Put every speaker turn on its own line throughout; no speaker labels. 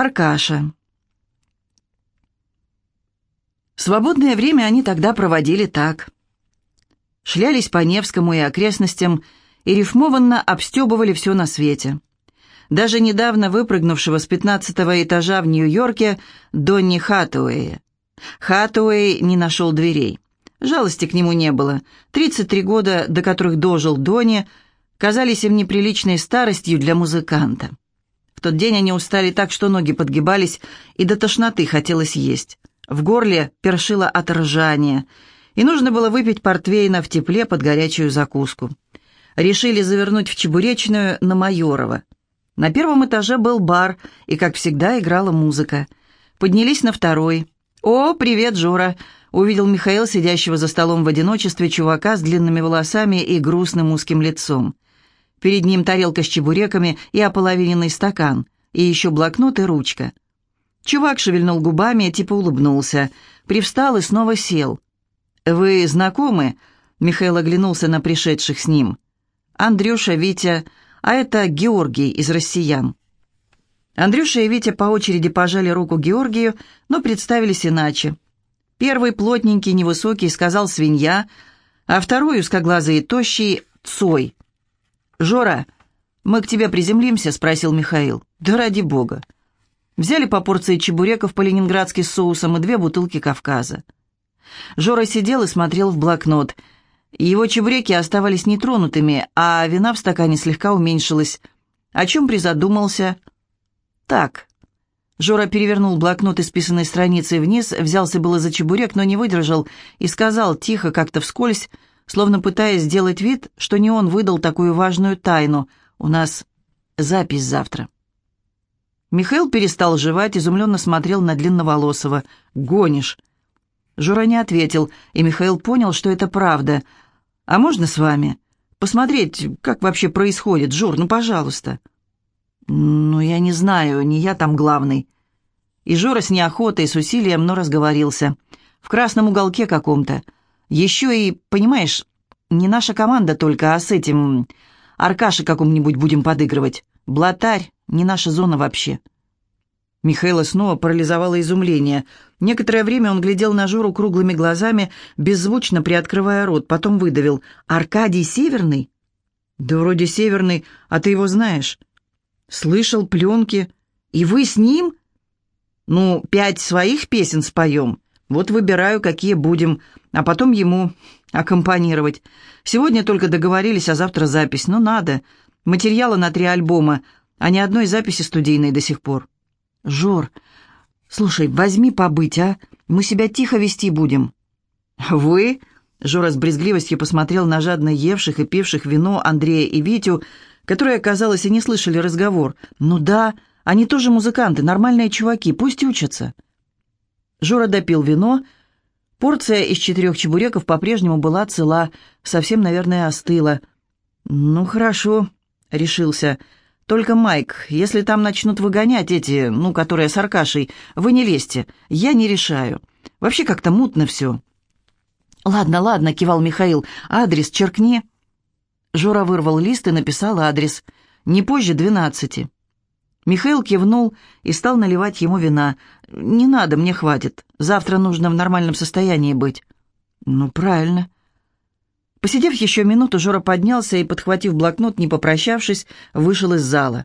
Аркаша. Свободное время они тогда проводили так. Шлялись по Невскому и окрестностям и рифмованно обстебывали все на свете. Даже недавно выпрыгнувшего с пятнадцатого этажа в Нью-Йорке Донни Хатуэя. Хатуэй не нашел дверей. Жалости к нему не было. 33 года, до которых дожил Донни, казались им неприличной старостью для музыканта. В тот день они устали так, что ноги подгибались, и до тошноты хотелось есть. В горле першило от ржания, и нужно было выпить портвейна в тепле под горячую закуску. Решили завернуть в чебуречную на Майорова. На первом этаже был бар, и, как всегда, играла музыка. Поднялись на второй. «О, привет, Жора!» — увидел Михаил, сидящего за столом в одиночестве, чувака с длинными волосами и грустным узким лицом. Перед ним тарелка с чебуреками и ополовиненный стакан, и еще блокнот и ручка. Чувак шевельнул губами, типа улыбнулся, привстал и снова сел. «Вы знакомы?» — Михаил оглянулся на пришедших с ним. «Андрюша, Витя, а это Георгий из «Россиян». Андрюша и Витя по очереди пожали руку Георгию, но представились иначе. Первый плотненький, невысокий, сказал «свинья», а второй, узкоглазый и тощий, «цой». «Жора, мы к тебе приземлимся?» — спросил Михаил. «Да ради бога». Взяли по порции чебуреков по-ленинградски с соусом и две бутылки Кавказа. Жора сидел и смотрел в блокнот. Его чебуреки оставались нетронутыми, а вина в стакане слегка уменьшилась. О чем призадумался? «Так». Жора перевернул блокнот исписанной страницей вниз, взялся было за чебурек, но не выдержал и сказал тихо, как-то вскользь, словно пытаясь сделать вид, что не он выдал такую важную тайну. «У нас запись завтра». Михаил перестал жевать, изумленно смотрел на длинноволосого. «Гонишь!» Жура не ответил, и Михаил понял, что это правда. «А можно с вами? Посмотреть, как вообще происходит, Жур, ну, пожалуйста». «Ну, я не знаю, не я там главный». И Жора с неохотой, с усилием, но разговорился. В красном уголке каком-то. Еще и, понимаешь, не наша команда только, а с этим... Аркаши каком-нибудь будем подыгрывать. Блатарь, не наша зона вообще». Михаила снова парализовало изумление. Некоторое время он глядел на Жору круглыми глазами, беззвучно приоткрывая рот, потом выдавил. «Аркадий Северный?» «Да вроде Северный, а ты его знаешь?» «Слышал пленки. И вы с ним?» «Ну, пять своих песен споем. Вот выбираю, какие будем, а потом ему аккомпанировать. Сегодня только договорились, а завтра запись. Ну, надо. Материала на три альбома, а ни одной записи студийной до сих пор. Жор, слушай, возьми побыть, а? Мы себя тихо вести будем. Вы? Жора с брезгливостью посмотрел на жадно евших и пивших вино Андрея и Витю, которые, казалось, и не слышали разговор. «Ну да, они тоже музыканты, нормальные чуваки, пусть учатся». Жора допил вино. Порция из четырех чебуреков по-прежнему была цела, совсем, наверное, остыла. «Ну, хорошо», — решился. «Только, Майк, если там начнут выгонять эти, ну, которые с Аркашей, вы не лезьте, я не решаю. Вообще как-то мутно все». «Ладно, ладно», — кивал Михаил, — «адрес черкни». Жора вырвал лист и написал адрес. «Не позже двенадцати». Михаил кивнул и стал наливать ему вина. «Не надо, мне хватит. Завтра нужно в нормальном состоянии быть». «Ну, правильно». Посидев еще минуту, Жора поднялся и, подхватив блокнот, не попрощавшись, вышел из зала.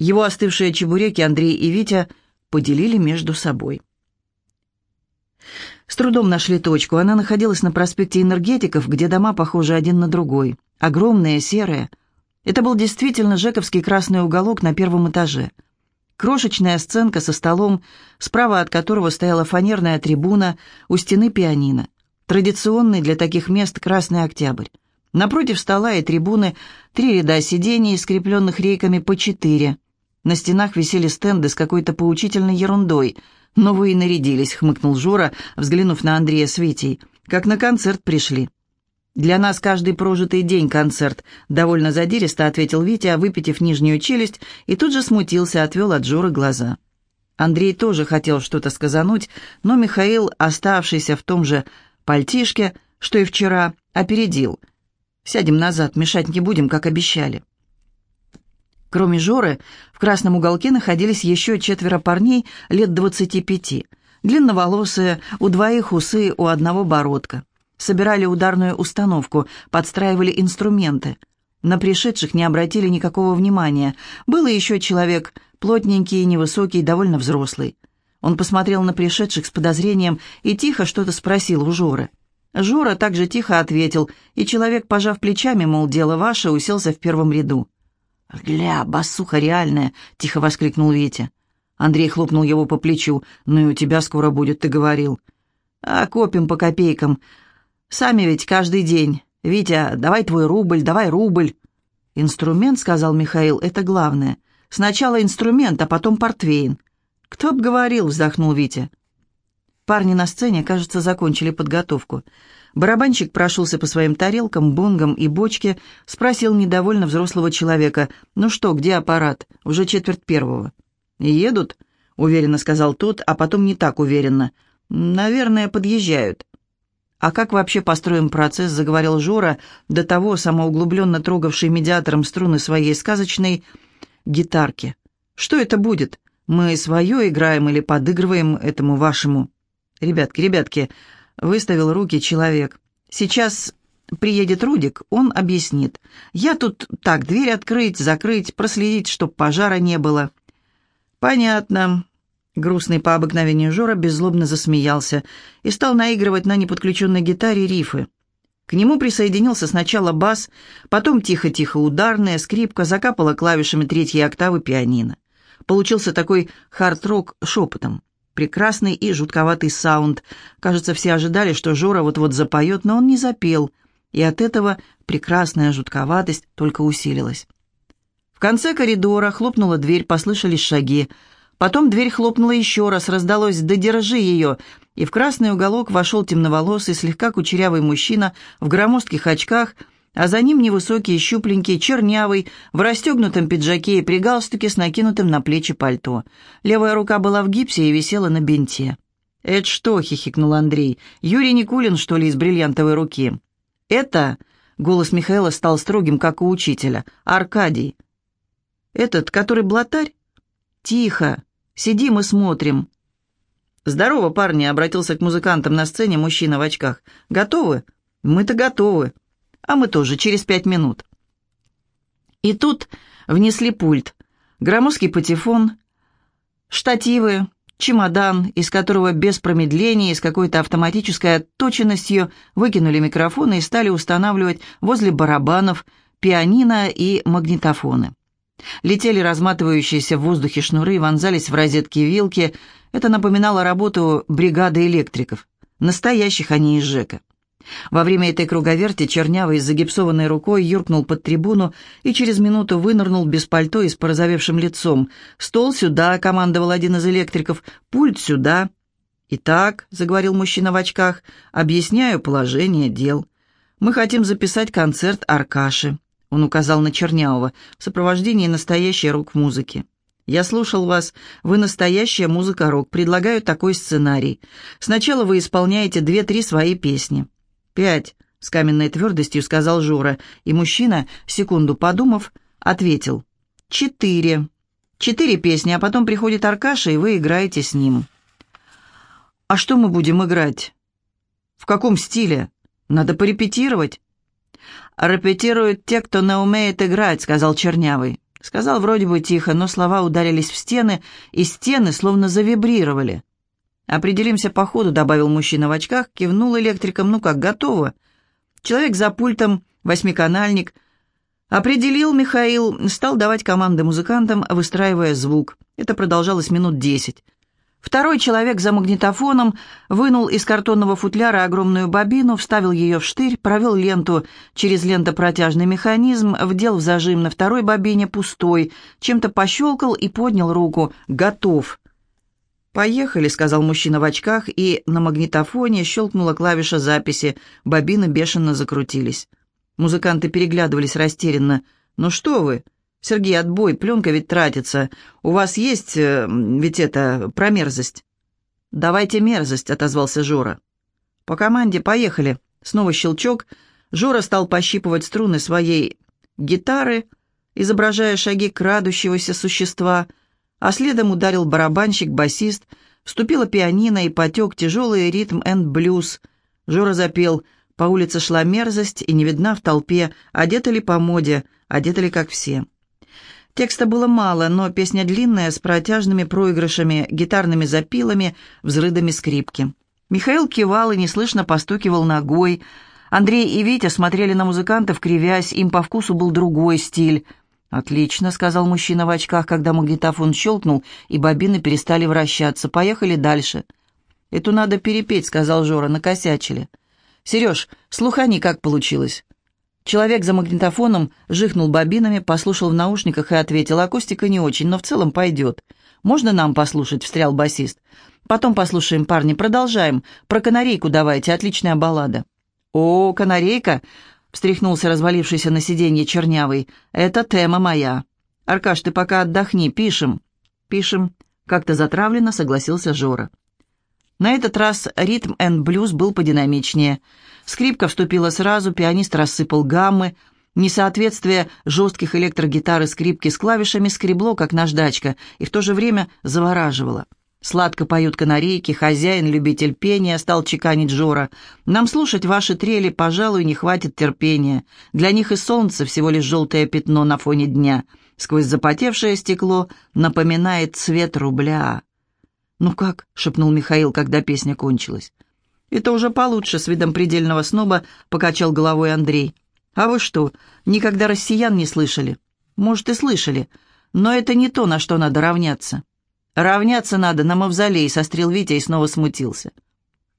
Его остывшие чебуреки Андрей и Витя поделили между собой. С трудом нашли точку. Она находилась на проспекте Энергетиков, где дома похожи один на другой. Огромные, серые – это был действительно жековский красный уголок на первом этаже. Крошечная сценка со столом, справа от которого стояла фанерная трибуна, у стены пианино. Традиционный для таких мест красный октябрь. Напротив стола и трибуны три ряда сидений, скрепленных рейками по четыре. На стенах висели стенды с какой-то поучительной ерундой. «Но вы и нарядились», — хмыкнул Жора, взглянув на Андрея с Витей. «Как на концерт пришли». «Для нас каждый прожитый день концерт», — довольно задиристо ответил Витя, выпитив нижнюю челюсть, и тут же смутился, отвел от Жоры глаза. Андрей тоже хотел что-то сказануть, но Михаил, оставшийся в том же пальтишке, что и вчера, опередил. «Сядем назад, мешать не будем, как обещали». Кроме Жоры, в красном уголке находились еще четверо парней лет двадцати пяти. Длинноволосые, у двоих усы, у одного бородка. Собирали ударную установку, подстраивали инструменты. На пришедших не обратили никакого внимания. Было еще человек, плотненький, невысокий, довольно взрослый. Он посмотрел на пришедших с подозрением и тихо что-то спросил у Жоры. Жора также тихо ответил, и человек, пожав плечами, мол, дело ваше, уселся в первом ряду. «Гля, басуха реальная!» — тихо воскликнул Витя. Андрей хлопнул его по плечу. «Ну и у тебя скоро будет, ты говорил». «А копим по копейкам. Сами ведь каждый день. Витя, давай твой рубль, давай рубль». «Инструмент», — сказал Михаил, — «это главное. Сначала инструмент, а потом портвейн». «Кто б говорил», — вздохнул Витя. Парни на сцене, кажется, закончили подготовку. Барабанщик прошелся по своим тарелкам, бонгам и бочке, спросил недовольно взрослого человека, «Ну что, где аппарат? Уже четверть первого». «Едут?» — уверенно сказал тот, а потом не так уверенно. «Наверное, подъезжают». «А как вообще построим процесс?» — заговорил Жора, до того самоуглубленно трогавший медиатором струны своей сказочной гитарки. «Что это будет? Мы свое играем или подыгрываем этому вашему?» «Ребятки, ребятки, Выставил руки человек. «Сейчас приедет Рудик, он объяснит. Я тут так, дверь открыть, закрыть, проследить, чтоб пожара не было». «Понятно». Грустный по обыкновению Жора беззлобно засмеялся и стал наигрывать на неподключенной гитаре рифы. К нему присоединился сначала бас, потом тихо-тихо ударная, скрипка закапала клавишами третьей октавы пианино. Получился такой хард-рок шепотом. Прекрасный и жутковатый саунд. Кажется, все ожидали, что Жора вот-вот запоет, но он не запел, и от этого прекрасная жутковатость только усилилась. В конце коридора хлопнула дверь, послышались шаги. Потом дверь хлопнула еще раз, раздалось «Да держи ее!» и в красный уголок вошел темноволосый, слегка кучерявый мужчина в громоздких очках – а за ним невысокий, щупленький, чернявый, в расстегнутом пиджаке и при галстуке с накинутым на плечи пальто. Левая рука была в гипсе и висела на бинте. «Это что?» — хихикнул Андрей. «Юрий Никулин, что ли, из бриллиантовой руки?» «Это...» — голос Михаила стал строгим, как у учителя. «Аркадий». «Этот, который блатарь?» «Тихо. Сидим и смотрим». «Здорово, парни!» — обратился к музыкантам на сцене мужчина в очках. «Готовы?» «Мы-то готовы» а мы тоже через пять минут. И тут внесли пульт, громоздкий патефон, штативы, чемодан, из которого без промедления и с какой-то автоматической отточенностью выкинули микрофоны и стали устанавливать возле барабанов, пианино и магнитофоны. Летели разматывающиеся в воздухе шнуры, вонзались в розетки вилки. Это напоминало работу бригады электриков. Настоящих, а не из ЖЭКа. Во время этой круговерти Чернявый с загипсованной рукой юркнул под трибуну и через минуту вынырнул без пальто и с порозовевшим лицом. «Стол сюда!» — командовал один из электриков. «Пульт сюда!» «Итак», — заговорил мужчина в очках, — «объясняю положение дел. Мы хотим записать концерт Аркаши», — он указал на Чернявого, в сопровождении настоящей рок-музыки. «Я слушал вас. Вы настоящая музыка-рок. Предлагаю такой сценарий. Сначала вы исполняете две-три свои песни. «Пять», — с каменной твердостью сказал Жора, и мужчина, секунду подумав, ответил. «Четыре. Четыре песни, а потом приходит Аркаша, и вы играете с ним». «А что мы будем играть?» «В каком стиле? Надо порепетировать». «Репетируют те, кто не умеет играть», — сказал Чернявый. Сказал вроде бы тихо, но слова ударились в стены, и стены словно завибрировали. «Определимся по ходу», — добавил мужчина в очках, кивнул электриком. «Ну как, готово?» Человек за пультом, восьмиканальник. Определил Михаил, стал давать команды музыкантам, выстраивая звук. Это продолжалось минут десять. Второй человек за магнитофоном вынул из картонного футляра огромную бобину, вставил ее в штырь, провел ленту через лентопротяжный механизм, вдел в зажим на второй бобине пустой, чем-то пощелкал и поднял руку. «Готов!» «Поехали», — сказал мужчина в очках, и на магнитофоне щелкнула клавиша записи, бобины бешено закрутились. Музыканты переглядывались растерянно. «Ну что вы? Сергей, отбой, пленка ведь тратится. У вас есть э, ведь это, промерзость?» «Давайте мерзость», — отозвался Жора. «По команде поехали». Снова щелчок. Жора стал пощипывать струны своей гитары, изображая шаги крадущегося существа, а следом ударил барабанщик-басист, вступила пианино и потек тяжелый ритм энд-блюз. Жора запел «По улице шла мерзость, и не видна в толпе, одета ли по моде, одета ли как все». Текста было мало, но песня длинная, с протяжными проигрышами, гитарными запилами, взрывами скрипки. Михаил кивал и неслышно постукивал ногой. Андрей и Витя смотрели на музыкантов, кривясь, им по вкусу был другой стиль. «Отлично», — сказал мужчина в очках, когда магнитофон щелкнул, и бобины перестали вращаться. «Поехали дальше». «Эту надо перепеть», — сказал Жора, — накосячили. «Сереж, слухани, как получилось». Человек за магнитофоном жихнул бобинами, послушал в наушниках и ответил, акустика не очень, но в целом пойдет. «Можно нам послушать?» — встрял басист. «Потом послушаем, парни, продолжаем. Про канарейку давайте, отличная баллада». «О, канарейка!» — встряхнулся развалившийся на сиденье чернявый. «Это тема моя. Аркаш, ты пока отдохни, пишем». «Пишем», — как-то затравленно согласился Жора. На этот раз ритм энд блюз был подинамичнее — Скрипка вступила сразу, пианист рассыпал гаммы. Несоответствие жестких электрогитар и скрипки с клавишами скребло, как наждачка, и в то же время завораживало. Сладко поют канарейки, хозяин, любитель пения, стал чеканить Жора. Нам слушать ваши трели, пожалуй, не хватит терпения. Для них и солнце всего лишь желтое пятно на фоне дня. Сквозь запотевшее стекло напоминает цвет рубля. «Ну как?» — шепнул Михаил, когда песня кончилась. «Это уже получше», — с видом предельного сноба покачал головой Андрей. «А вы что, никогда россиян не слышали?» «Может, и слышали, но это не то, на что надо равняться». «Равняться надо на мавзолей», — сострил Витя и снова смутился.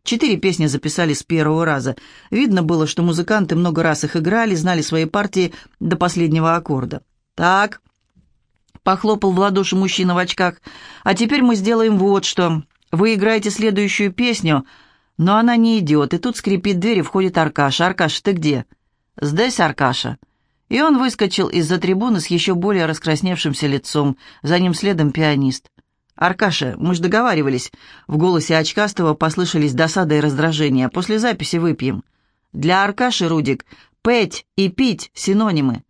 Четыре песни записали с первого раза. Видно было, что музыканты много раз их играли, знали свои партии до последнего аккорда. «Так», — похлопал в ладоши мужчина в очках, «а теперь мы сделаем вот что. Вы играете следующую песню, но она не идет, и тут скрипит дверь, и входит Аркаша. «Аркаш, ты где?» «Здесь, Аркаша». И он выскочил из-за трибуны с еще более раскрасневшимся лицом, за ним следом пианист. «Аркаша, мы ж договаривались». В голосе очкастого послышались досада и раздражение. «После записи выпьем». «Для Аркаши, Рудик, петь и пить — синонимы».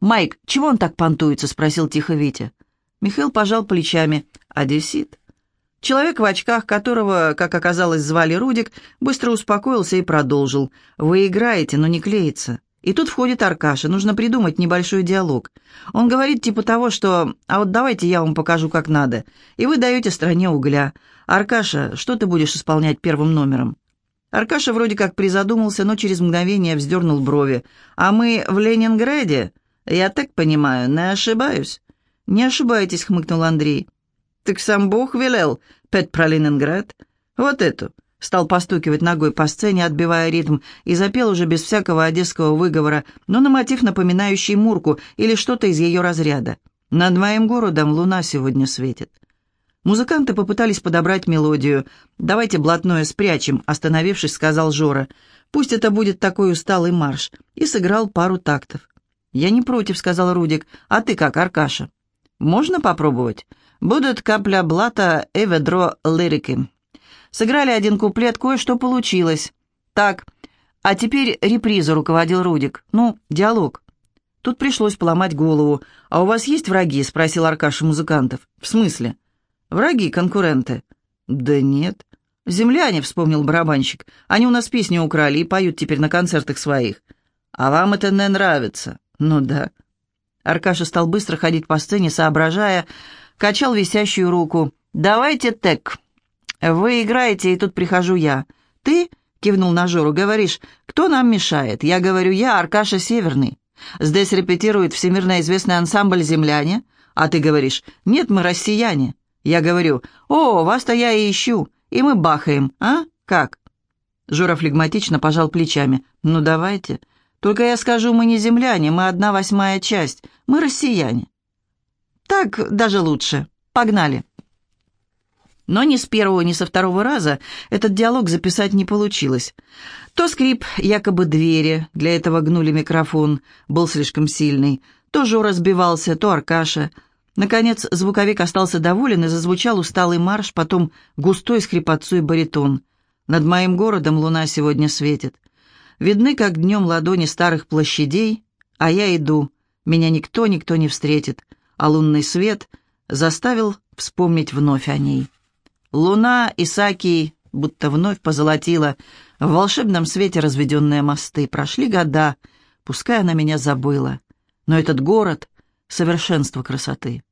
«Майк, чего он так понтуется?» — спросил тихо Витя. Михаил пожал плечами. «Одессит». Человек в очках, которого, как оказалось, звали Рудик, быстро успокоился и продолжил. «Вы играете, но не клеится». И тут входит Аркаша, нужно придумать небольшой диалог. Он говорит типа того, что «А вот давайте я вам покажу, как надо». И вы даете стране угля. «Аркаша, что ты будешь исполнять первым номером?» Аркаша вроде как призадумался, но через мгновение вздернул брови. «А мы в Ленинграде? Я так понимаю, не ошибаюсь?» «Не ошибаетесь», — хмыкнул Андрей. «Так сам Бог велел петь про Ленинград. Вот эту». Стал постукивать ногой по сцене, отбивая ритм, и запел уже без всякого одесского выговора, но на мотив, напоминающий Мурку или что-то из ее разряда. «Над моим городом луна сегодня светит». Музыканты попытались подобрать мелодию. «Давайте блатное спрячем», — остановившись, сказал Жора. «Пусть это будет такой усталый марш». И сыграл пару тактов. «Я не против», — сказал Рудик. «А ты как, Аркаша?» «Можно попробовать?» Будет капля блата и ведро лирики. Сыграли один куплет, кое-что получилось. Так, а теперь реприза руководил Рудик. Ну, диалог. Тут пришлось поломать голову. «А у вас есть враги?» — спросил Аркаша музыкантов. «В смысле?» «Враги, конкуренты». «Да нет». «Земляне», — вспомнил барабанщик. «Они у нас песни украли и поют теперь на концертах своих». «А вам это не нравится?» «Ну да». Аркаша стал быстро ходить по сцене, соображая, качал висящую руку. «Давайте тег. Вы играете, и тут прихожу я. Ты?» — кивнул на Жору. «Говоришь, кто нам мешает?» Я говорю, я Аркаша Северный. Здесь репетирует всемирно известный ансамбль «Земляне». А ты говоришь, нет, мы россияне. Я говорю, о, вас-то я и ищу. И мы бахаем, а? Как? Жора флегматично пожал плечами. Ну, давайте. Только я скажу, мы не земляне, мы одна восьмая часть. Мы россияне. Так даже лучше. Погнали. Но ни с первого, ни со второго раза этот диалог записать не получилось. То скрип якобы двери, для этого гнули микрофон, был слишком сильный, то Жора сбивался, то Аркаша. Наконец звуковик остался доволен и зазвучал усталый марш, потом густой скрипотцу и баритон. «Над моим городом луна сегодня светит. Видны, как днем ладони старых площадей, а я иду, Меня никто, никто не встретит, а лунный свет заставил вспомнить вновь о ней. Луна Исаакий будто вновь позолотила в волшебном свете разведенные мосты. Прошли года, пускай она меня забыла, но этот город — совершенство красоты.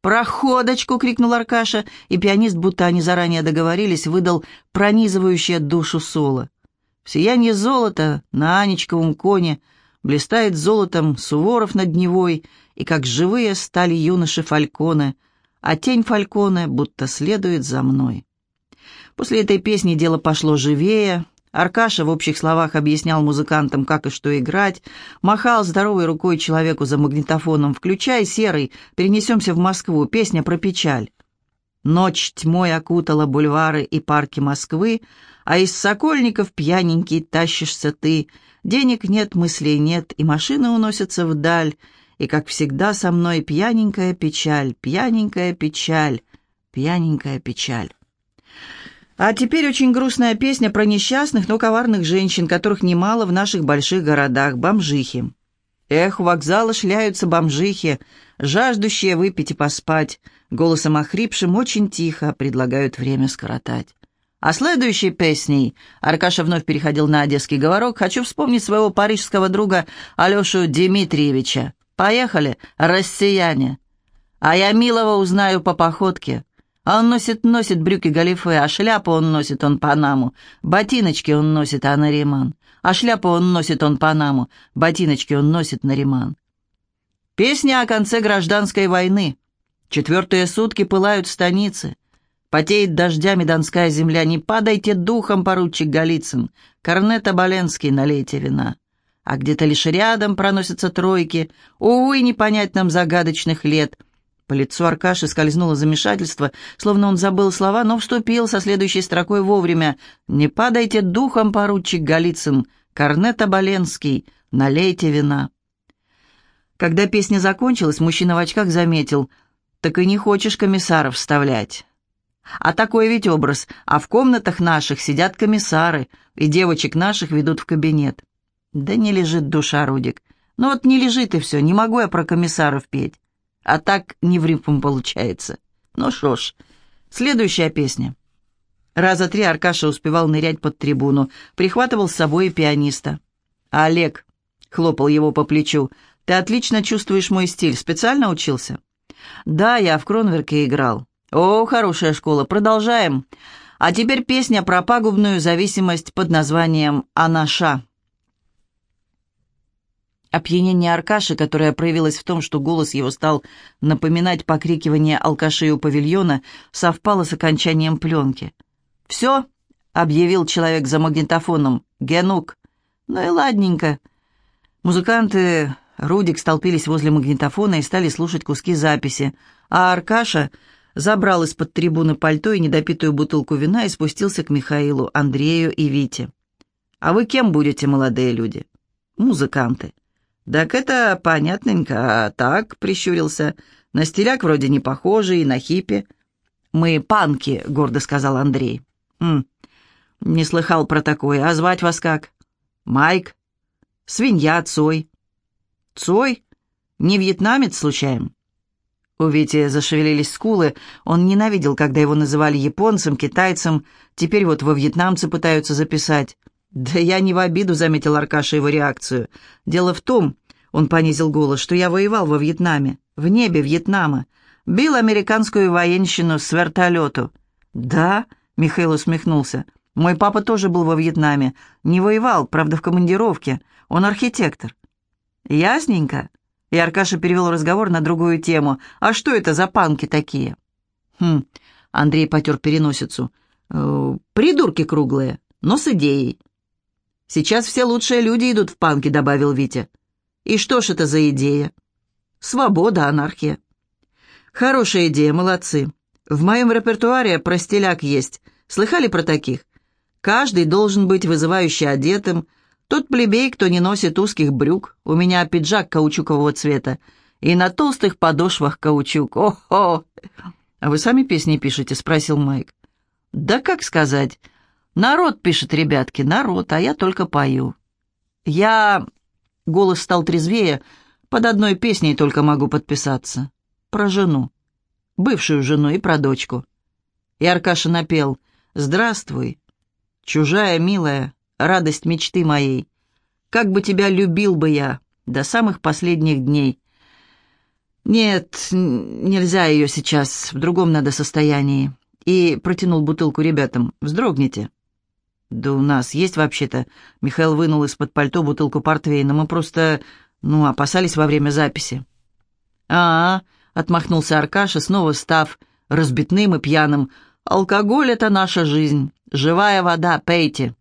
«Проходочку!» — крикнул Аркаша, и пианист, будто они заранее договорились, выдал пронизывающее душу соло. В сиянии золота на Анечковом коне блистает золотом Суворов над Невой, и как живые стали юноши Фальконе, а тень Фальконе будто следует за мной. После этой песни дело пошло живее, Аркаша в общих словах объяснял музыкантам, как и что играть, махал здоровой рукой человеку за магнитофоном. «Включай, серый, перенесемся в Москву, песня про печаль». Ночь тьмой окутала бульвары и парки Москвы, а из сокольников пьяненький тащишься ты. Денег нет, мыслей нет, и машины уносятся вдаль, и, как всегда, со мной пьяненькая печаль, пьяненькая печаль, пьяненькая печаль. А теперь очень грустная песня про несчастных, но коварных женщин, которых немало в наших больших городах, бомжихи. Эх, у вокзала шляются бомжихи, жаждущие выпить и поспать, голосом охрипшим очень тихо предлагают время скоротать. А следующей песней Аркаша вновь переходил на одесский говорок. Хочу вспомнить своего парижского друга Алешу Дмитриевича. Поехали, россияне. А я милого узнаю по походке. А он носит, носит брюки галифе, а шляпу он носит он панаму. Ботиночки он носит, а нариман. А шляпу он носит он панаму. Ботиночки он носит нариман. Песня о конце гражданской войны. Четвертые сутки пылают станицы. Потеет дождями донская земля. Не падайте духом, поручик Голицын. Корнета Боленский, налейте вина. А где-то лишь рядом проносятся тройки. Увы, не понять нам загадочных лет — по лицу Аркаши скользнуло замешательство, словно он забыл слова, но вступил со следующей строкой вовремя. «Не падайте духом, поручик Голицын, Корнет Оболенский, налейте вина». Когда песня закончилась, мужчина в очках заметил, «Так и не хочешь комиссаров вставлять». А такой ведь образ, а в комнатах наших сидят комиссары, и девочек наших ведут в кабинет. Да не лежит душа, Рудик. Ну вот не лежит и все, не могу я про комиссаров петь а так не в рифм получается. Ну шо ж, следующая песня. Раза три Аркаша успевал нырять под трибуну, прихватывал с собой и пианиста. А «Олег», — хлопал его по плечу, — «ты отлично чувствуешь мой стиль, специально учился?» «Да, я в Кронверке играл». «О, хорошая школа, продолжаем. А теперь песня про пагубную зависимость под названием «Анаша». Опьянение Аркаши, которое проявилось в том, что голос его стал напоминать покрикивание алкашей у павильона, совпало с окончанием пленки. «Все», — объявил человек за магнитофоном, — «Генук». «Ну и ладненько». Музыканты Рудик столпились возле магнитофона и стали слушать куски записи, а Аркаша забрал из-под трибуны пальто и недопитую бутылку вина и спустился к Михаилу, Андрею и Вите. «А вы кем будете, молодые люди?» «Музыканты». «Так это понятненько, а так», — прищурился. «На стиляк вроде не похожий, на хиппи». «Мы панки», — гордо сказал Андрей. «М, не слыхал про такое. А звать вас как?» «Майк». «Свинья, Цой». «Цой? Не вьетнамец, случаем?» У Вити зашевелились скулы. Он ненавидел, когда его называли японцем, китайцем. Теперь вот во вьетнамцы пытаются записать. «Да я не в обиду», — заметил Аркаша его реакцию. «Дело в том, — он понизил голос, — что я воевал во Вьетнаме, в небе Вьетнама. Бил американскую военщину с вертолету». «Да?» — Михаил усмехнулся. «Мой папа тоже был во Вьетнаме. Не воевал, правда, в командировке. Он архитектор». «Ясненько». И Аркаша перевел разговор на другую тему. «А что это за панки такие?» «Хм...» — Андрей потер переносицу. «Э, «Придурки круглые, но с идеей. Сейчас все лучшие люди идут в панки», — добавил Витя. «И что ж это за идея?» «Свобода, анархия». «Хорошая идея, молодцы. В моем репертуаре про стиляк есть. Слыхали про таких? Каждый должен быть вызывающе одетым. Тот плебей, кто не носит узких брюк. У меня пиджак каучукового цвета. И на толстых подошвах каучук. О-хо!» «А вы сами песни пишете?» — спросил Майк. «Да как сказать?» Народ пишет, ребятки, народ, а я только пою. Я... Голос стал трезвее. Под одной песней только могу подписаться. Про жену. Бывшую жену и про дочку. И Аркаша напел «Здравствуй, чужая милая, радость мечты моей. Как бы тебя любил бы я до самых последних дней». «Нет, нельзя ее сейчас, в другом надо состоянии». И протянул бутылку ребятам. «Вздрогните». «Да у нас есть вообще-то». Михаил вынул из-под пальто бутылку портвейна. «Мы просто ну, опасались во время записи. «А-а», — отмахнулся Аркаша, снова став разбитным и пьяным. «Алкоголь — это наша жизнь. Живая вода, пейте».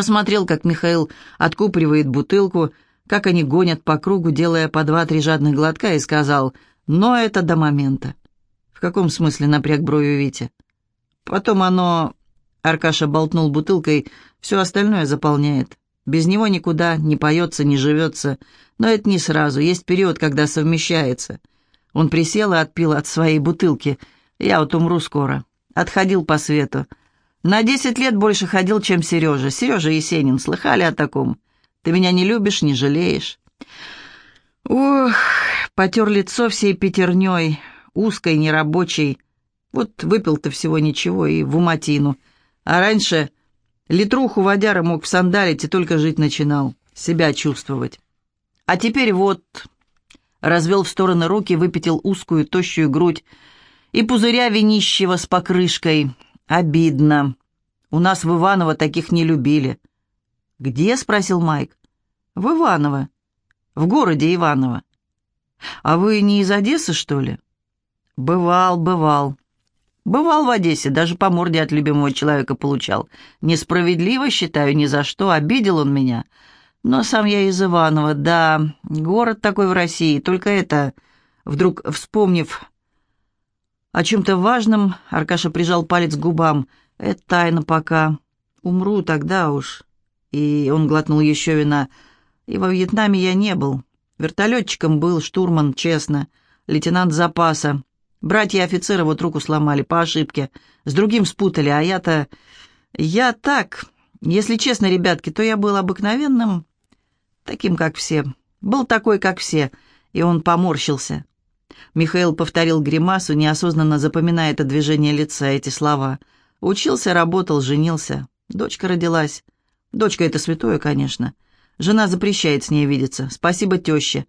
Посмотрел, как Михаил откупоривает бутылку, как они гонят по кругу, делая по два-три жадных глотка, и сказал, «Но это до момента». «В каком смысле напряг бровью Витя?» «Потом оно...» Аркаша болтнул бутылкой, «все остальное заполняет. Без него никуда не поется, не живется. Но это не сразу, есть период, когда совмещается. Он присел и отпил от своей бутылки. Я вот умру скоро. Отходил по свету. На десять лет больше ходил, чем Сережа. Сережа Есенин, слыхали о таком? Ты меня не любишь, не жалеешь. Ох, потер лицо всей пятерней, узкой, нерабочей. Вот выпил-то всего ничего и в уматину. А раньше Литруху водяра мог в сандалить и только жить начинал, себя чувствовать. А теперь вот... Развел в стороны руки, выпятил узкую, тощую грудь и пузыря винищего с покрышкой. Обидно. У нас в Иваново таких не любили. «Где?» — спросил Майк. «В Иваново. В городе Иваново. А вы не из Одессы, что ли?» «Бывал, бывал. Бывал в Одессе, даже по морде от любимого человека получал. Несправедливо, считаю, ни за что, обидел он меня. Но сам я из Иванова, да, город такой в России, только это... Вдруг, вспомнив о чем-то важном, Аркаша прижал палец к губам. Это тайна пока. Умру тогда уж. И он глотнул еще вина. И во Вьетнаме я не был. Вертолетчиком был, штурман, честно. Лейтенант запаса. Братья офицеры вот руку сломали по ошибке, с другим спутали, а я-то... Я так, если честно, ребятки, то я был обыкновенным, таким, как все. Был такой, как все, и он поморщился. Михаил повторил гримасу, неосознанно запоминая это движение лица, эти слова. Учился, работал, женился. Дочка родилась. Дочка — это святое, конечно. Жена запрещает с ней видеться. Спасибо теще.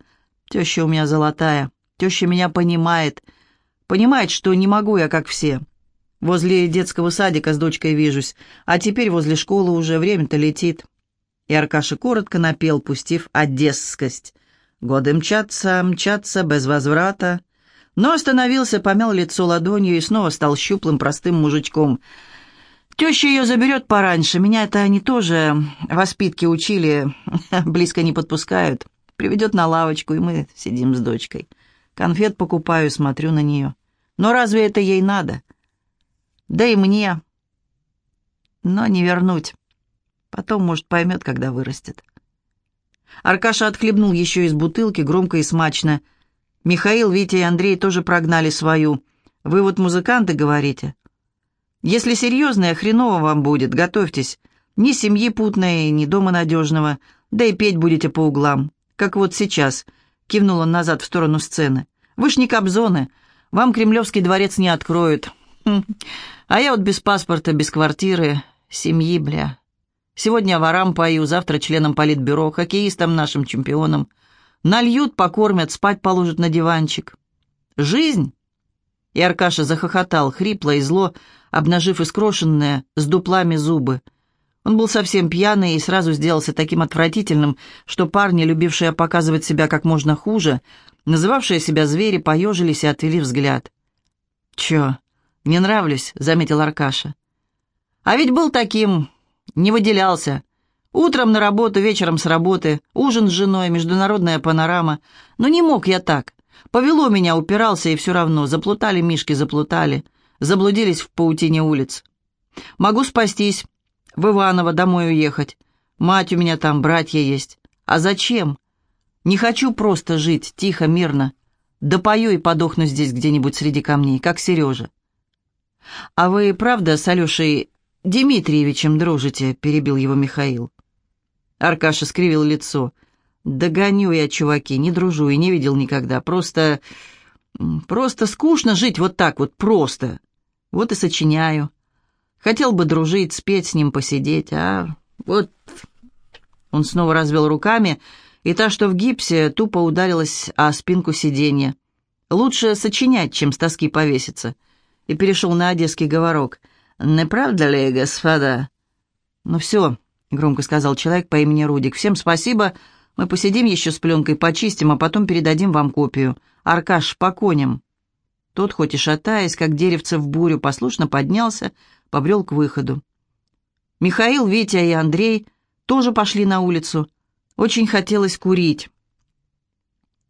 Теща у меня золотая. Теща меня понимает — Понимает, что не могу я, как все. Возле детского садика с дочкой вижусь, а теперь возле школы уже время-то летит». И Аркаша коротко напел, пустив одесскость. «Годы мчатся, мчатся без возврата». Но остановился, помял лицо ладонью и снова стал щуплым простым мужичком. Теща ее заберет пораньше. Меня это они тоже воспитки учили, близко не подпускают. Приведет на лавочку, и мы сидим с дочкой. Конфет покупаю, смотрю на нее. Но разве это ей надо? Да и мне. Но не вернуть. Потом, может, поймет, когда вырастет. Аркаша отхлебнул еще из бутылки, громко и смачно. Михаил, Витя и Андрей тоже прогнали свою. Вы вот музыканты, говорите? Если серьезно, хреново вам будет, готовьтесь. Ни семьи путной, ни дома надежного, да и петь будете по углам, как вот сейчас, кивнул он назад в сторону сцены. Вы ж не Кобзоны, вам Кремлевский дворец не откроют. Хм. А я вот без паспорта, без квартиры, семьи, бля. Сегодня ворам пою, завтра членам политбюро, хоккеистам нашим чемпионам. Нальют, покормят, спать положат на диванчик. Жизнь? И Аркаша захохотал, хрипло и зло, обнажив искрошенные с дуплами зубы. Он был совсем пьяный и сразу сделался таким отвратительным, что парни, любившие показывать себя как можно хуже, называвшие себя звери, поежились и отвели взгляд. «Чё, не нравлюсь?» — заметил Аркаша. «А ведь был таким, не выделялся. Утром на работу, вечером с работы, ужин с женой, международная панорама. Но не мог я так. Повело меня, упирался, и все равно. Заплутали мишки, заплутали. Заблудились в паутине улиц. Могу спастись, в Иваново домой уехать. Мать у меня там, братья есть. А зачем? Не хочу просто жить, тихо, мирно. Допою и подохну здесь где-нибудь среди камней, как Сережа. «А вы правда с Алешей Дмитриевичем дружите?» — перебил его Михаил. Аркаша скривил лицо. Догоню я, чуваки, не дружу и не видел никогда. Просто... Просто скучно жить вот так вот, просто. Вот и сочиняю. Хотел бы дружить, спеть с ним, посидеть, а вот... Он снова развел руками, и та, что в гипсе, тупо ударилась о спинку сиденья. Лучше сочинять, чем с тоски повеситься. И перешел на одесский говорок. «Не правда ли, господа?» «Ну все», — громко сказал человек по имени Рудик. «Всем спасибо. Мы посидим еще с пленкой, почистим, а потом передадим вам копию. Аркаш, по коням». Тот, хоть и шатаясь, как деревце в бурю, послушно поднялся, побрел к выходу. Михаил, Витя и Андрей тоже пошли на улицу. Очень хотелось курить.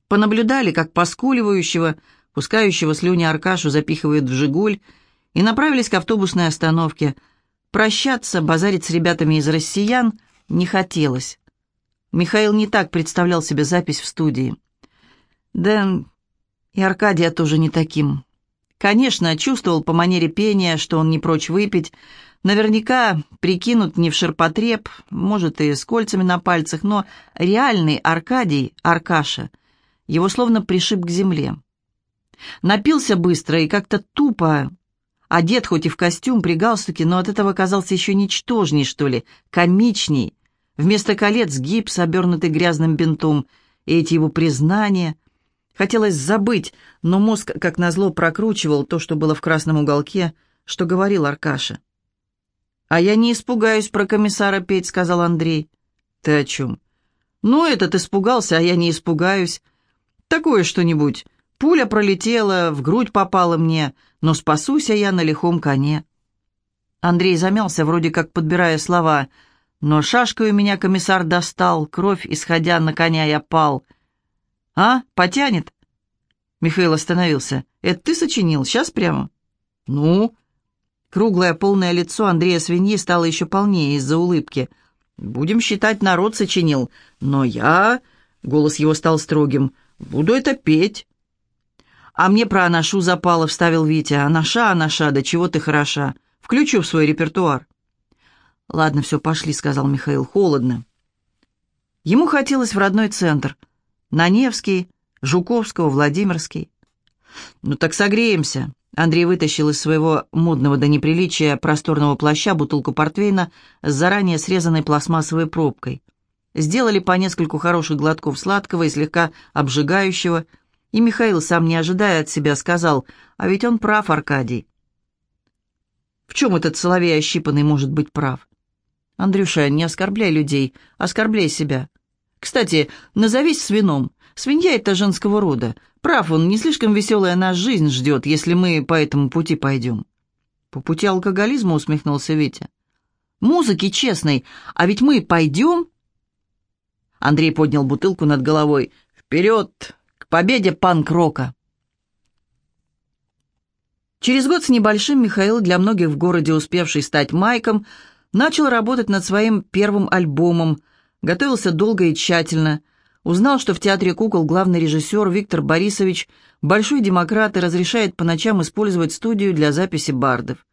Понаблюдали, как поскуливающего, пускающего слюни Аркашу запихивают в «Жигуль», и направились к автобусной остановке. Прощаться, базарить с ребятами из «Россиян» не хотелось. Михаил не так представлял себе запись в студии. Да и Аркадия тоже не таким. Конечно, чувствовал по манере пения, что он не прочь выпить. Наверняка прикинут не в ширпотреб, может, и с кольцами на пальцах, но реальный Аркадий, Аркаша, его словно пришиб к земле. Напился быстро и как-то тупо, одет хоть и в костюм при галстуке, но от этого казался еще ничтожней, что ли, комичней. Вместо колец гипс, обернутый грязным бинтом, и эти его признания. Хотелось забыть, но мозг, как назло, прокручивал то, что было в красном уголке, что говорил Аркаша. «А я не испугаюсь про комиссара петь», — сказал Андрей. «Ты о чем?» «Ну, этот испугался, а я не испугаюсь. Такое что-нибудь. Пуля пролетела, в грудь попала мне, но спасуся я на лихом коне». Андрей замялся, вроде как подбирая слова — но шашкой у меня комиссар достал, кровь, исходя на коня, я пал. «А, потянет?» Михаил остановился. «Это ты сочинил? Сейчас прямо?» «Ну?» Круглое полное лицо Андрея Свиньи стало еще полнее из-за улыбки. «Будем считать, народ сочинил. Но я...» Голос его стал строгим. «Буду это петь». «А мне про Анашу запало», — вставил Витя. «Анаша, Анаша, да чего ты хороша. Включу в свой репертуар». «Ладно, все, пошли», — сказал Михаил. «Холодно». Ему хотелось в родной центр. На Невский, Жуковского, Владимирский. «Ну так согреемся». Андрей вытащил из своего модного до неприличия просторного плаща бутылку портвейна с заранее срезанной пластмассовой пробкой. Сделали по нескольку хороших глотков сладкого и слегка обжигающего, и Михаил, сам не ожидая от себя, сказал, «А ведь он прав, Аркадий». В чем этот соловей ощипанный может быть прав? «Андрюша, не оскорбляй людей, оскорбляй себя. Кстати, назовись свином. Свинья — это женского рода. Прав он, не слишком веселая нас жизнь ждет, если мы по этому пути пойдем». «По пути алкоголизма?» — усмехнулся Витя. «Музыки честной, а ведь мы пойдем?» Андрей поднял бутылку над головой. «Вперед! Победе панк-рока!» Через год с небольшим Михаил, для многих в городе успевший стать майком, Начал работать над своим первым альбомом, готовился долго и тщательно. Узнал, что в театре кукол главный режиссер Виктор Борисович большой демократ и разрешает по ночам использовать студию для записи бардов.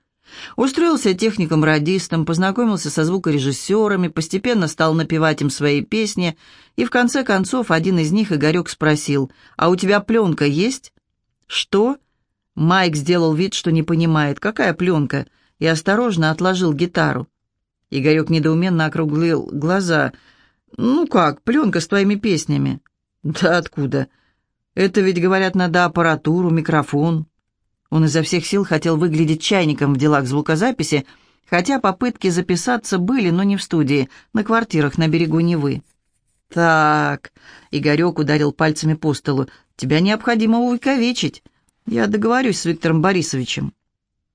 Устроился техником-радистом, познакомился со звукорежиссерами, постепенно стал напевать им свои песни, и в конце концов один из них, Игорек, спросил, «А у тебя пленка есть?» «Что?» Майк сделал вид, что не понимает, какая пленка, и осторожно отложил гитару. Игорек недоуменно округлил глаза. «Ну как, пленка с твоими песнями?» «Да откуда? Это ведь, говорят, надо аппаратуру, микрофон». Он изо всех сил хотел выглядеть чайником в делах звукозаписи, хотя попытки записаться были, но не в студии, на квартирах на берегу Невы. «Так», — Игорек ударил пальцами по столу, — «тебя необходимо увековечить. Я договорюсь с Виктором Борисовичем».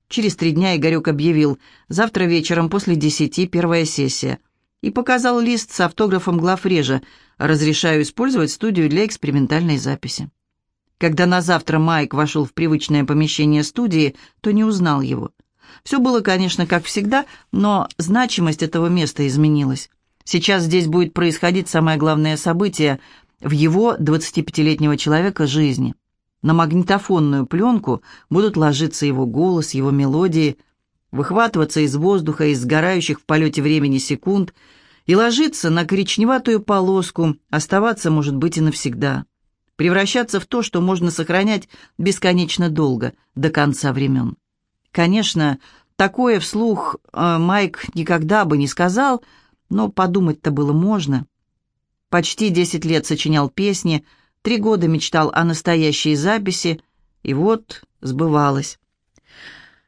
Через три дня Игорек объявил «Завтра вечером после десяти первая сессия» и показал лист с автографом главрежа «Разрешаю использовать студию для экспериментальной записи». Когда на завтра Майк вошел в привычное помещение студии, то не узнал его. Все было, конечно, как всегда, но значимость этого места изменилась. Сейчас здесь будет происходить самое главное событие в его, 25-летнего человека, жизни. На магнитофонную пленку будут ложиться его голос, его мелодии, выхватываться из воздуха, из сгорающих в полете времени секунд, И ложиться на коричневатую полоску, оставаться, может быть, и навсегда. Превращаться в то, что можно сохранять бесконечно долго, до конца времен. Конечно, такое вслух э, Майк никогда бы не сказал, но подумать-то было можно. Почти десять лет сочинял песни, три года мечтал о настоящей записи, и вот сбывалось.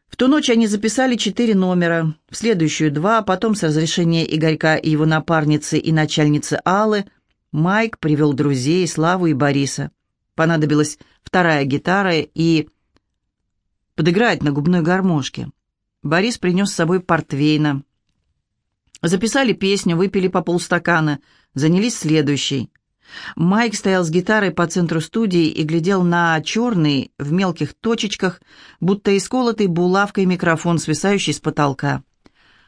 В ту ночь они записали четыре номера, в следующую два, потом с разрешения Игорька и его напарницы и начальницы Аллы Майк привел друзей, Славу и Бориса. Понадобилась вторая гитара и подыграть на губной гармошке. Борис принес с собой портвейна. Записали песню, выпили по полстакана, занялись следующей — Майк стоял с гитарой по центру студии и глядел на черный, в мелких точечках, будто исколотый булавкой микрофон, свисающий с потолка.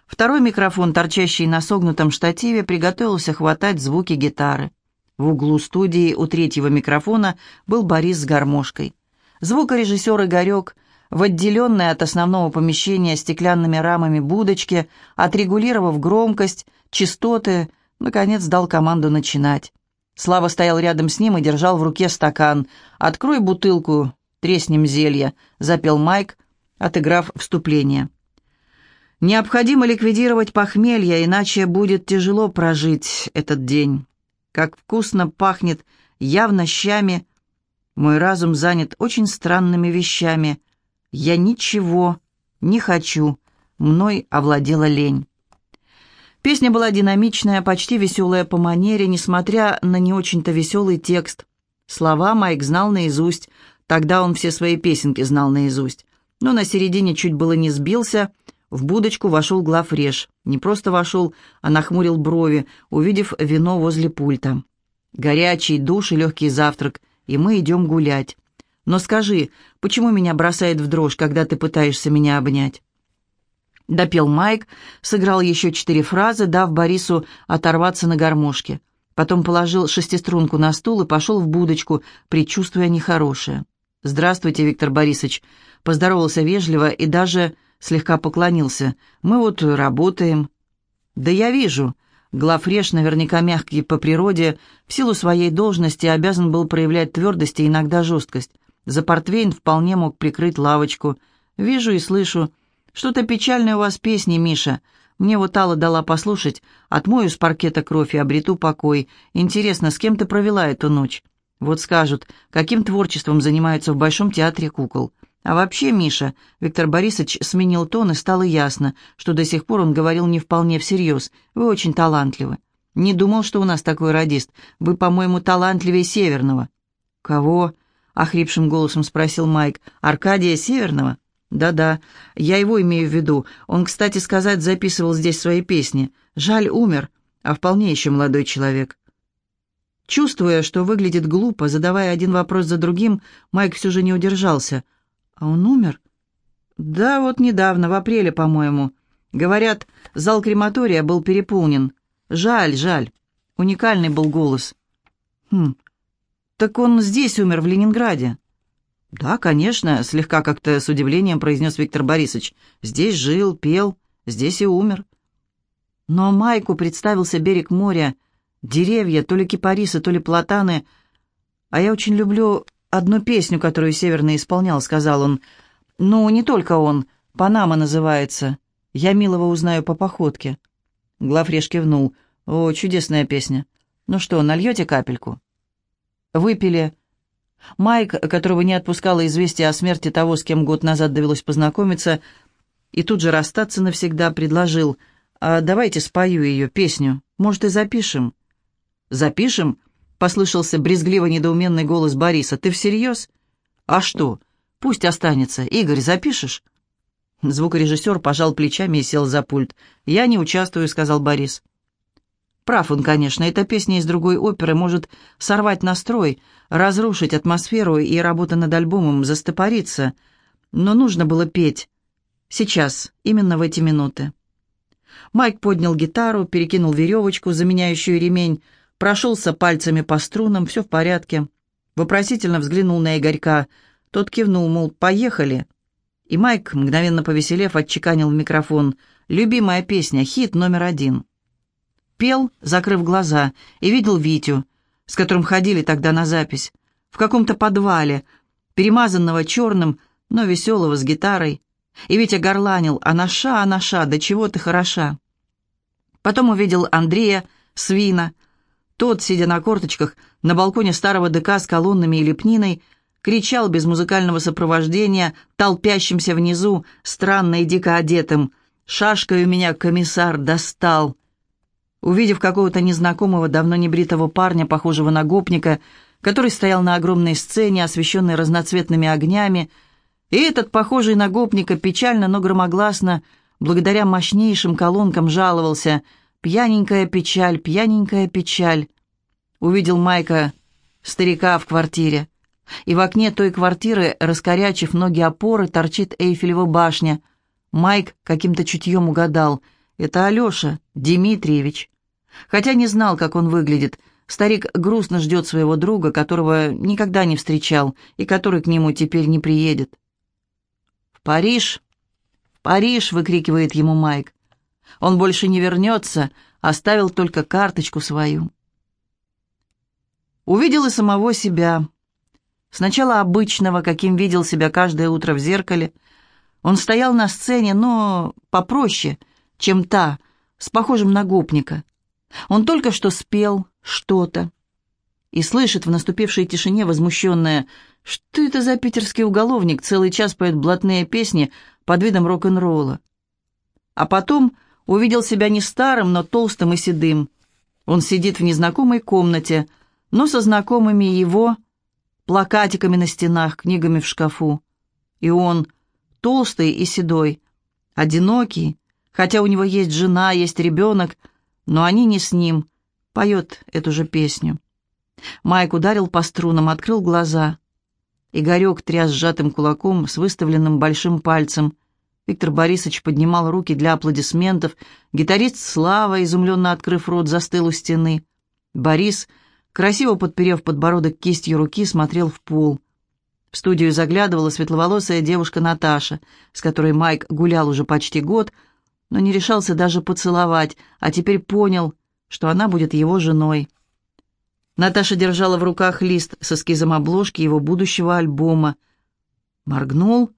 Второй микрофон, торчащий на согнутом штативе, приготовился хватать звуки гитары. В углу студии у третьего микрофона был Борис с гармошкой. Звукорежиссер Игорек, в отделенной от основного помещения стеклянными рамами будочки, отрегулировав громкость, частоты, наконец дал команду начинать. Слава стоял рядом с ним и держал в руке стакан. «Открой бутылку, треснем зелье», — запел Майк, отыграв вступление. «Необходимо ликвидировать похмелье, иначе будет тяжело прожить этот день. Как вкусно пахнет явно щами. Мой разум занят очень странными вещами. Я ничего не хочу. Мной овладела лень». Песня была динамичная, почти веселая по манере, несмотря на не очень-то веселый текст. Слова Майк знал наизусть, тогда он все свои песенки знал наизусть. Но на середине чуть было не сбился, в будочку вошел главреж. Не просто вошел, а нахмурил брови, увидев вино возле пульта. Горячий душ и легкий завтрак, и мы идем гулять. Но скажи, почему меня бросает в дрожь, когда ты пытаешься меня обнять? Допел Майк, сыграл еще четыре фразы, дав Борису оторваться на гармошке. Потом положил шестиструнку на стул и пошел в будочку, предчувствуя нехорошее. «Здравствуйте, Виктор Борисович», — поздоровался вежливо и даже слегка поклонился. «Мы вот работаем». «Да я вижу». Главреж, наверняка мягкий по природе, в силу своей должности обязан был проявлять твердость и иногда жесткость. За портвейн вполне мог прикрыть лавочку. «Вижу и слышу. «Что-то печальное у вас песни, Миша. Мне вот Алла дала послушать. Отмою с паркета кровь и обрету покой. Интересно, с кем ты провела эту ночь?» Вот скажут, каким творчеством занимаются в Большом театре кукол. А вообще, Миша, Виктор Борисович сменил тон, и стало ясно, что до сих пор он говорил не вполне всерьез. Вы очень талантливы. Не думал, что у нас такой радист. Вы, по-моему, талантливее Северного. «Кого?» — охрипшим голосом спросил Майк. «Аркадия Северного?» «Да-да, я его имею в виду. Он, кстати сказать, записывал здесь свои песни. Жаль, умер, а вполне еще молодой человек». Чувствуя, что выглядит глупо, задавая один вопрос за другим, Майк все же не удержался. «А он умер?» «Да, вот недавно, в апреле, по-моему. Говорят, зал крематория был переполнен. Жаль, жаль. Уникальный был голос». «Хм, так он здесь умер, в Ленинграде». «Да, конечно», — слегка как-то с удивлением произнес Виктор Борисович. «Здесь жил, пел, здесь и умер». Но Майку представился берег моря, деревья, то ли кипарисы, то ли платаны. «А я очень люблю одну песню, которую Северный исполнял», — сказал он. «Ну, не только он. Панама называется. Я милого узнаю по походке». Главреж кивнул. «О, чудесная песня. Ну что, нальете капельку?» Выпили Майк, которого не отпускало известие о смерти того, с кем год назад довелось познакомиться, и тут же расстаться навсегда, предложил, «А давайте спою ее, песню, может, и запишем». «Запишем?» — послышался брезгливо-недоуменный голос Бориса. «Ты всерьез?» «А что? Пусть останется. Игорь, запишешь?» Звукорежиссер пожал плечами и сел за пульт. «Я не участвую», — сказал Борис. Прав он, конечно, эта песня из другой оперы может сорвать настрой, разрушить атмосферу, и работа над альбомом застопорится. Но нужно было петь. Сейчас, именно в эти минуты. Майк поднял гитару, перекинул веревочку, заменяющую ремень, прошелся пальцами по струнам, все в порядке. Вопросительно взглянул на Игорька. Тот кивнул, мол, поехали. И Майк, мгновенно повеселев, отчеканил в микрофон. «Любимая песня, хит номер один». пел, закрыв глаза, и видел Витю, с которым ходили тогда на запись, в каком-то подвале, перемазанного черным, но веселого с гитарой. И Витя горланил «Анаша, Анаша, да чего ты хороша!» Потом увидел Андрея, свина. Тот, сидя на корточках, на балконе старого ДК с колоннами и лепниной, кричал без музыкального сопровождения, толпящимся внизу, странно и дико одетым. «Шашкой у меня комиссар достал!» Увидев какого-то незнакомого, давно небритого парня, похожего на гопника, который стоял на огромной сцене, освещенной разноцветными огнями, и этот, похожий на гопника, печально, но громогласно, благодаря мощнейшим колонкам жаловался «Пьяненькая печаль, пьяненькая печаль». Увидел Майка старика в квартире, и в окне той квартиры, раскорячив ноги опоры, торчит Эйфелева башня. Майк каким-то чутьем угадал — это Алеша Дмитриевич. Хотя не знал, как он выглядит. Старик грустно ждет своего друга, которого никогда не встречал и который к нему теперь не приедет. «В Париж! В Париж!» — выкрикивает ему Майк. «Он больше не вернется, оставил только карточку свою». Увидел и самого себя. Сначала обычного, каким видел себя каждое утро в зеркале. Он стоял на сцене, но попроще — чем та, с похожим на гопника. Он только что спел что-то и слышит в наступившей тишине возмущенное «Что это за питерский уголовник целый час поет блатные песни под видом рок-н-ролла?» А потом увидел себя не старым, но толстым и седым. Он сидит в незнакомой комнате, но со знакомыми его плакатиками на стенах, книгами в шкафу. И он толстый и седой, одинокий, хотя у него есть жена, есть ребенок, но они не с ним, поет эту же песню. Майк ударил по струнам, открыл глаза. Игорек тряс сжатым кулаком с выставленным большим пальцем. Виктор Борисович поднимал руки для аплодисментов. Гитарист Слава, изумленно открыв рот, застыл у стены. Борис, красиво подперев подбородок кистью руки, смотрел в пол. В студию заглядывала светловолосая девушка Наташа, с которой Майк гулял уже почти год, но не решался даже поцеловать, а теперь понял, что она будет его женой. Наташа держала в руках лист с эскизом обложки его будущего альбома. Моргнул.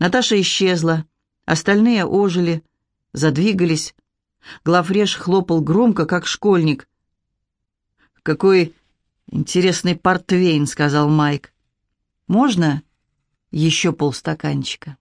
Наташа исчезла. Остальные ожили, задвигались. Главреж хлопал громко, как школьник. «Какой интересный портвейн», — сказал Майк. «Можно еще полстаканчика?»